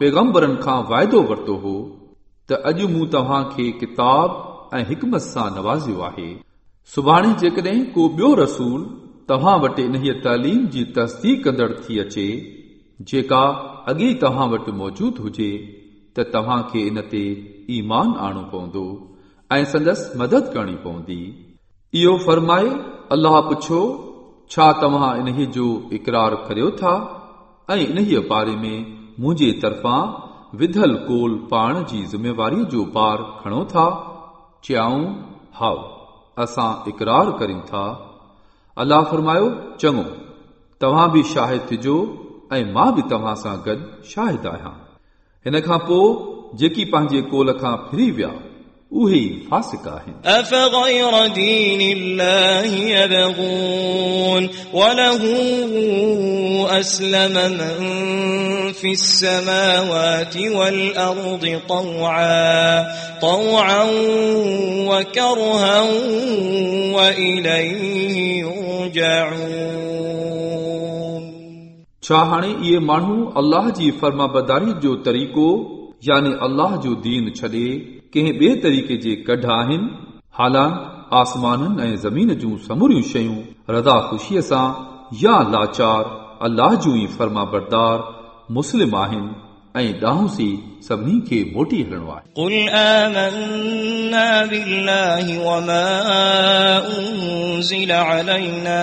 पैगम्बरनि खां वाइदो वरितो हो त अॼु मूं तव्हां खे किताब ऐं हिकमत सां नवाज़ियो आहे सुभाणे जेकॾहिं को ॿियो रसूल तव्हां वटि इन्हीअ तालीम जी तस्दीक कंदड़ थी अचे जेका अॻे तव्हां वटि मौजूदु हुजे त तव्हां खे इन ते ईमान आणो पवंदो ऐं संदसि मदद करणी पवंदी इहो फरमाए अलाह पुछो छा तव्हां इन्हीअ जो इक़रार करियो था ऐं इन्हीअ बारे में मुंहिंजे तरफ़ां विधल कोल पाण जी ज़िमेवारीअ जो पार खणो था चयाऊं हाउ असां इक़रार करियूं था अलाह फरमायो चङो तव्हां बि शाहिद थिजो ऐं मां बि तव्हां सां गॾु शाहिद आहियां हिन खां पोइ जेकी पंहिंजे कोल खां फिरी विया उहे ई फासिक आहिनि أفغير دين الله يبغون وله أسلم من في السماوات والأرض طوعا طوعا وكرها وإليه يرجعون छा हाणे इहे माण्हू अल्लाह जी फर्माबदारी जो तरीक़ो यानी अल्लाह जो दीन छॾे कंहिं ॿिए तरीक़े जे कढ आहिनि हालांकि आसमाननि ऐं ज़मीन जूं समूरियूं शयूं रज़ा ख़ुशीअ सां या लाचार अल्लाह जूं ई फर्माबरदार मुस्लिम आहिनि ऐं ॾांहुं सभिनी खे मोटी हलणो आहे قل آمنا بالله وما أنزل علينا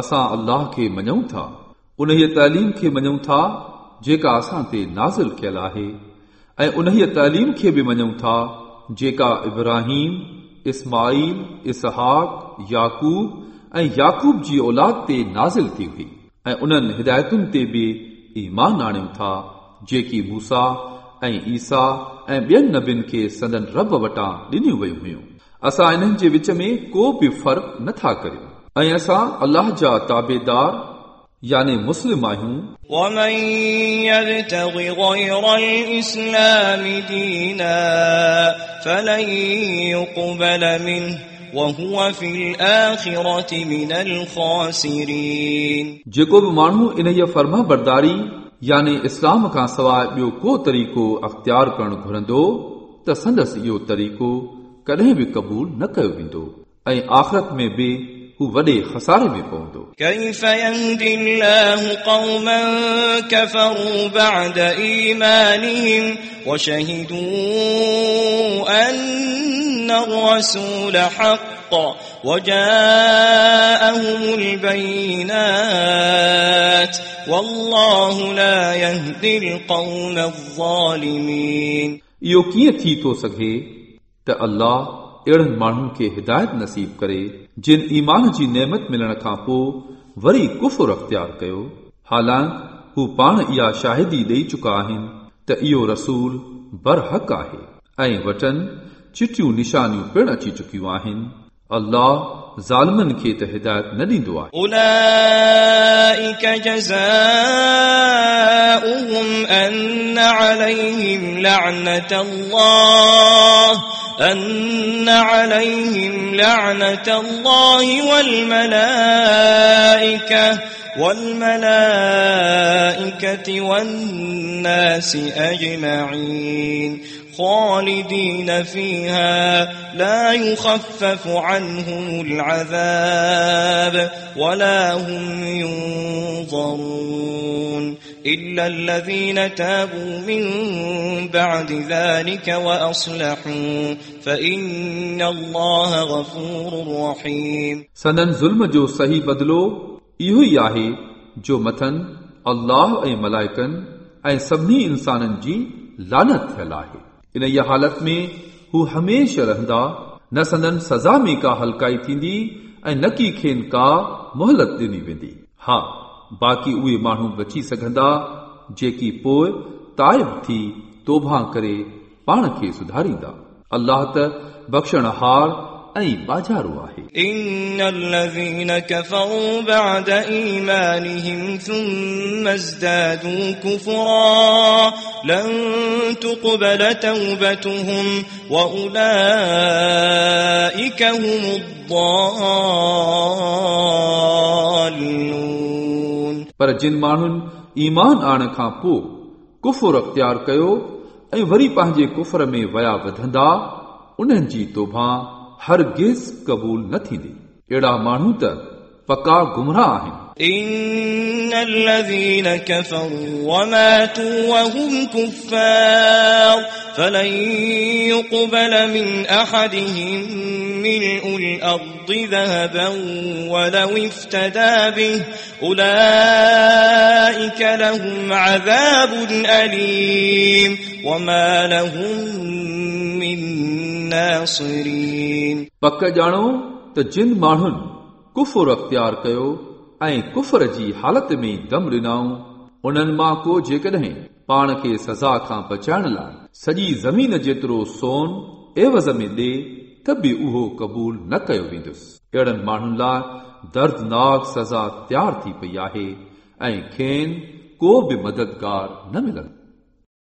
असां अल्लाह खे मञूं था उन तालीम खे मञूं था जेका असां ते नाज़िल कयल आहे ऐं उन तालीम खे बि मञूं था जेका इब्राहिम इस्माईल इसहाक याकूब ऐं याकूब जी औलाद ते नाज़िल थी हुई ऐं उन्हनि हिदायतुनि ते बि ईमान आणियूं था जेकी मूसा ऐं ईसा ऐं ॿियनि नबियुनि खे सदन रब वटां ॾिनियूं वयूं हुयूं असां इन्हनि जे विच में को बि फ़र्क़ु नथा करियूं ऐं असां अलाह जा ताबेदार यानी मुस्लिम आहियूं ومن يبتغ غير الإسلام دينا فلن يقبل منه وهو في الآخرة من الخاسرين जेको बि माण्हू इन जी फर्मा बरदारी यानी इस्लाम खां सवाइ ॿियो को तरीक़ो अख़्तियार करणु घुरंदो त संदसि इहो तरीक़ो कॾहिं बि क़बूल न कयो वेंदो ऐं आख़िरत में बि हू वॾे खसारे में पवंदो كيف يهدي الله قوما كفروا بعد إيمانهم وشهدوا أن الرسول حق وجاءهم البينات والله لا يهدي القوم الظالمين इहो कीअं थी थो सघे त अल्लाह अहिड़नि माण्हुनि खे हिदायत नसीब करे जिन ईमान जी नेमत मिलण खां पोइ वरी कुफुर अख़्तियार कयो हालांकि हू पाण इहा शाहिदी ॾेई चुका आहिनि त इहो रसूल बरहक आहे ऐं वटनि चिटियूं निशानियूं पिणु अची चुकियूं आहिनि अल्लाह ज़ालिमनि खे त हिदायत न ॾींदो आहे أولئك جزاؤهم أن عليهم لعنة الله أن عليهم لعنة الله والملائكة والملائكة والناس أجمعين خالدين فيها لا يخفف عنهم العذاب ولا هم ينظرون إلا الذين تابوا من بعد ذلك وأصلحوا فإن الله غفور رحيم सदन ज़ुल्म जो सही बदिलो इहो ई आहे जो मथनि अल्लाह ऐं मलाइकनि ऐं सभिनी इंसाननि जी लानत थियल आहे इन इहा हालत में हू हमेशह रहंदा न संदन सज़ा में का हल्काई थींदी ऐं न की खेनि का मोहलत ॾिनी वेंदी हा बाक़ी उहे माण्हू बची सघंदा जेकी पोइ ताइब थी तोभा करे पाण खे सुधारींदा अल्लाह त बख़्शणहार ऐं बाज़ारो आहे إن الذين كفروا بعد إيمانهم ثم ازدادوا كفرا لن تقبل توبتهم وأولئك هم الضالون پر جن ماڻهن ايمان آڻ کان پوءِ ڪفر اختيار ڪيو ۽ وري پنهنجي ڪفر ۾ ويا وڌندا انهن جي توڀا هرگز قبول نه ٿيندي. اهڙا ماڻهو ته پڪا گمراهه آهن إن الذين كفروا وماتوا وهم كفار فلن يقبل من أحدهم ملء الأرض ذهبا ولو افتدى به أولئك لهم عذاب أليم وما لهم من ناصرين पक ॼाणो त जिन माण्हुनि कुफुर अख़्तियार कयो ऐं कुफर जी हालत में दम ॾिनऊं उन्हनि मां को जेकॾहिं पाण खे सज़ा खां बचाइण लाइ सॼी ज़मीन जेतिरो सोन एवज़ में ॾे त बि उहो क़बूल न कयो वेंदुसि अहिड़नि माण्हुनि लाइ दर्दनाक सज़ा तयारु थी पई आहे ऐं खेनि को बि मददगार न मिलंदो